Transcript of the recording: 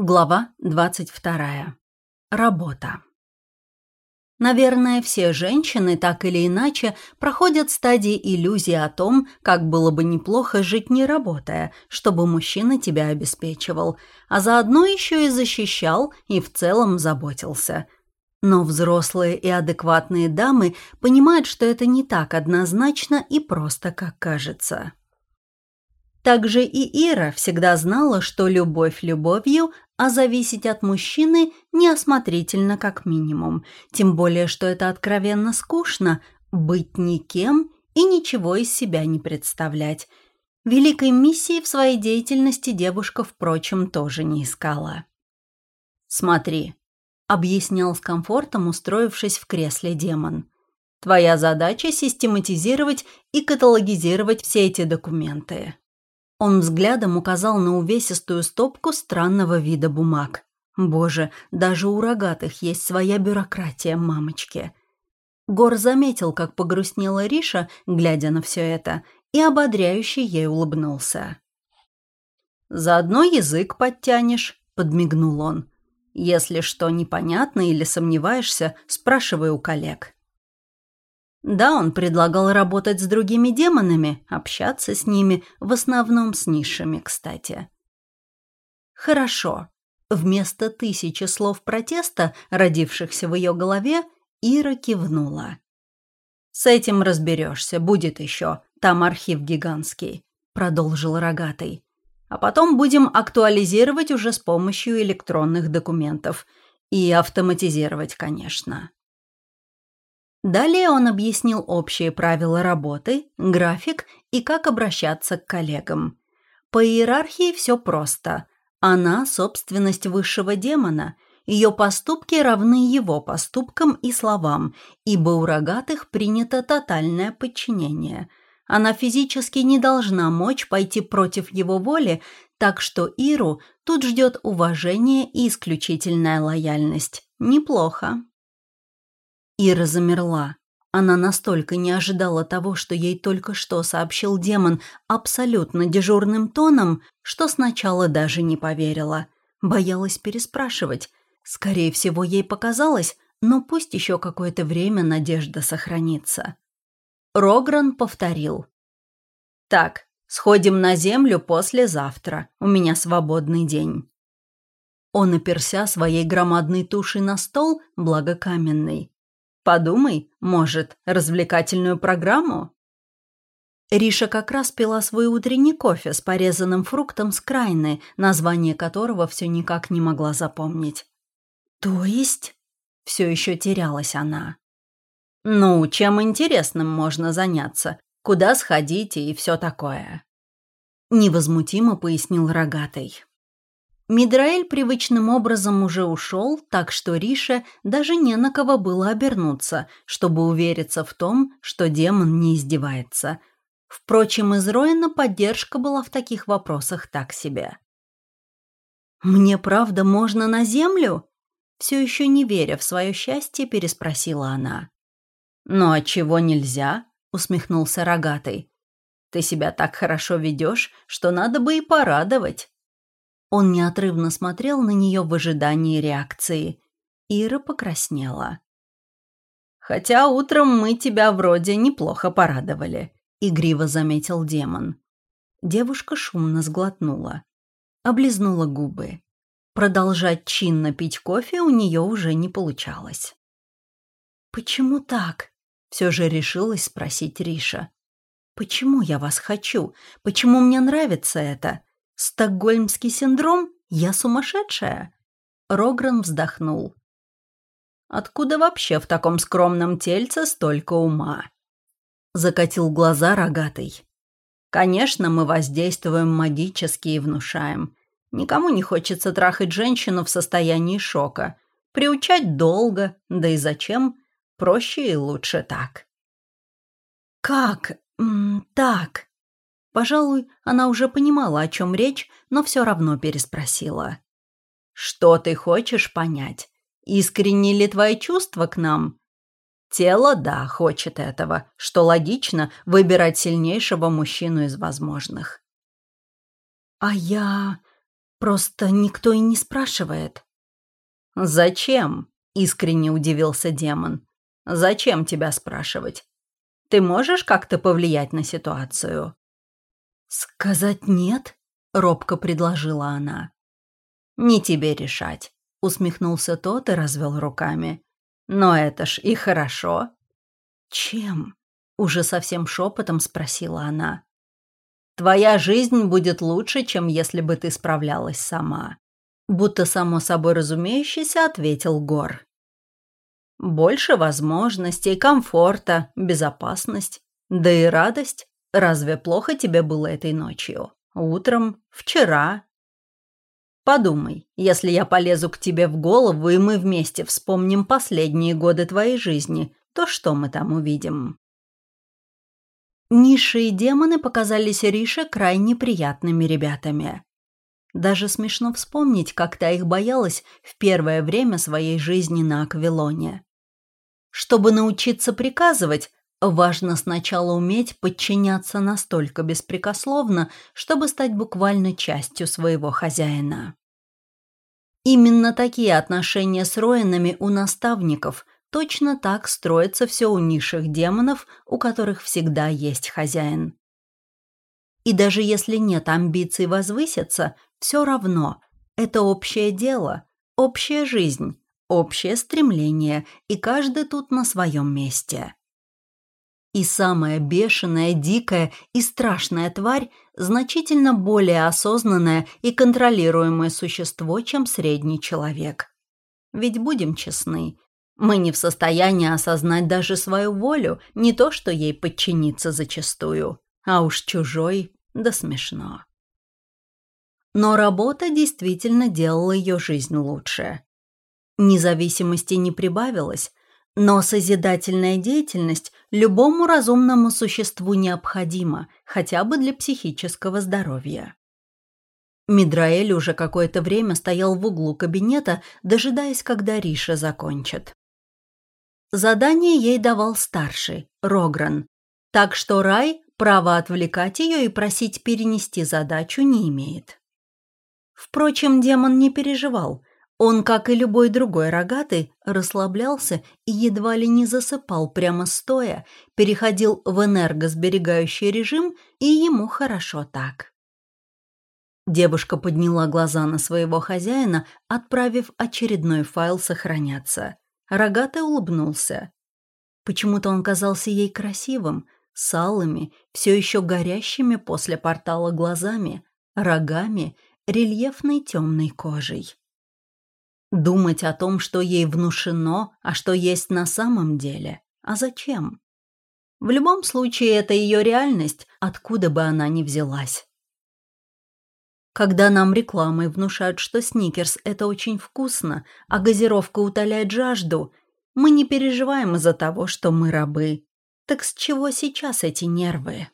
Глава 22. Работа. Наверное, все женщины так или иначе проходят стадии иллюзии о том, как было бы неплохо жить не работая, чтобы мужчина тебя обеспечивал, а заодно еще и защищал и в целом заботился. Но взрослые и адекватные дамы понимают, что это не так однозначно и просто, как кажется. Также и Ира всегда знала, что любовь любовью, а зависеть от мужчины неосмотрительно как минимум. Тем более, что это откровенно скучно – быть никем и ничего из себя не представлять. Великой миссии в своей деятельности девушка, впрочем, тоже не искала. «Смотри», – объяснял с комфортом, устроившись в кресле демон. «Твоя задача – систематизировать и каталогизировать все эти документы. Он взглядом указал на увесистую стопку странного вида бумаг. Боже, даже у рогатых есть своя бюрократия, мамочки. Гор заметил, как погрустнела Риша, глядя на все это, и ободряюще ей улыбнулся. «Заодно язык подтянешь», — подмигнул он. «Если что непонятно или сомневаешься, спрашивай у коллег». Да, он предлагал работать с другими демонами, общаться с ними, в основном с низшими, кстати. Хорошо. Вместо тысячи слов протеста, родившихся в ее голове, Ира кивнула. «С этим разберешься, будет еще. Там архив гигантский», — продолжил Рогатый. «А потом будем актуализировать уже с помощью электронных документов. И автоматизировать, конечно». Далее он объяснил общие правила работы, график и как обращаться к коллегам. По иерархии все просто. Она – собственность высшего демона. Ее поступки равны его поступкам и словам, ибо у рогатых принято тотальное подчинение. Она физически не должна мочь пойти против его воли, так что Иру тут ждет уважение и исключительная лояльность. Неплохо. Ира замерла. Она настолько не ожидала того, что ей только что сообщил демон абсолютно дежурным тоном, что сначала даже не поверила. Боялась переспрашивать. Скорее всего, ей показалось, но пусть еще какое-то время надежда сохранится. Рогран повторил. «Так, сходим на землю послезавтра. У меня свободный день». Он оперся своей громадной тушей на стол, благо каменный. Подумай, может, развлекательную программу?» Риша как раз пила свой утренний кофе с порезанным фруктом с крайны, название которого все никак не могла запомнить. «То есть?» — все еще терялась она. «Ну, чем интересным можно заняться? Куда сходить и все такое?» Невозмутимо пояснил Рогатый. Мидраэль привычным образом уже ушел, так что Рише даже не на кого было обернуться, чтобы увериться в том, что демон не издевается. Впрочем, из Роина поддержка была в таких вопросах так себе. «Мне правда можно на землю?» Все еще не веря в свое счастье, переспросила она. «Ну а чего нельзя?» — усмехнулся Рогатый. «Ты себя так хорошо ведешь, что надо бы и порадовать». Он неотрывно смотрел на нее в ожидании реакции. Ира покраснела. «Хотя утром мы тебя вроде неплохо порадовали», — игриво заметил демон. Девушка шумно сглотнула. Облизнула губы. Продолжать чинно пить кофе у нее уже не получалось. «Почему так?» — все же решилась спросить Риша. «Почему я вас хочу? Почему мне нравится это? «Стокгольмский синдром? Я сумасшедшая?» Рогран вздохнул. «Откуда вообще в таком скромном тельце столько ума?» Закатил глаза рогатый. «Конечно, мы воздействуем магически и внушаем. Никому не хочется трахать женщину в состоянии шока. Приучать долго, да и зачем? Проще и лучше так». «Как? М так?» Пожалуй, она уже понимала, о чем речь, но все равно переспросила. «Что ты хочешь понять? Искренне ли твои чувства к нам?» «Тело, да, хочет этого, что логично выбирать сильнейшего мужчину из возможных». «А я... Просто никто и не спрашивает». «Зачем?» — искренне удивился демон. «Зачем тебя спрашивать? Ты можешь как-то повлиять на ситуацию?» «Сказать нет?» — робко предложила она. «Не тебе решать», — усмехнулся тот и развел руками. «Но это ж и хорошо». «Чем?» — уже совсем шепотом спросила она. «Твоя жизнь будет лучше, чем если бы ты справлялась сама», будто само собой разумеющийся ответил Гор. «Больше возможностей, комфорта, безопасность, да и радость. Разве плохо тебе было этой ночью? Утром? Вчера? Подумай, если я полезу к тебе в голову, и мы вместе вспомним последние годы твоей жизни, то что мы там увидим? Ниши и демоны показались Рише крайне приятными ребятами. Даже смешно вспомнить, как та их боялась в первое время своей жизни на Аквилоне. Чтобы научиться приказывать, Важно сначала уметь подчиняться настолько беспрекословно, чтобы стать буквально частью своего хозяина. Именно такие отношения с Роинами у наставников, точно так строится все у низших демонов, у которых всегда есть хозяин. И даже если нет амбиций возвыситься, все равно это общее дело, общая жизнь, общее стремление, и каждый тут на своем месте. И самая бешеная, дикая и страшная тварь значительно более осознанное и контролируемое существо, чем средний человек. Ведь будем честны, мы не в состоянии осознать даже свою волю, не то что ей подчиниться зачастую, а уж чужой, да смешно. Но работа действительно делала ее жизнь лучше. Независимости не прибавилось, но созидательная деятельность любому разумному существу необходима, хотя бы для психического здоровья. Мидраэль уже какое-то время стоял в углу кабинета, дожидаясь, когда Риша закончит. Задание ей давал старший, Рогран, так что Рай права отвлекать ее и просить перенести задачу не имеет. Впрочем, демон не переживал – он, как и любой другой рогатый, расслаблялся и едва ли не засыпал прямо стоя, переходил в энергосберегающий режим, и ему хорошо так. Девушка подняла глаза на своего хозяина, отправив очередной файл сохраняться. Рогатый улыбнулся. Почему-то он казался ей красивым, с алыми, все еще горящими после портала глазами, рогами, рельефной темной кожей. Думать о том, что ей внушено, а что есть на самом деле. А зачем? В любом случае, это ее реальность, откуда бы она ни взялась. Когда нам рекламой внушают, что сникерс – это очень вкусно, а газировка утоляет жажду, мы не переживаем из-за того, что мы рабы. Так с чего сейчас эти нервы?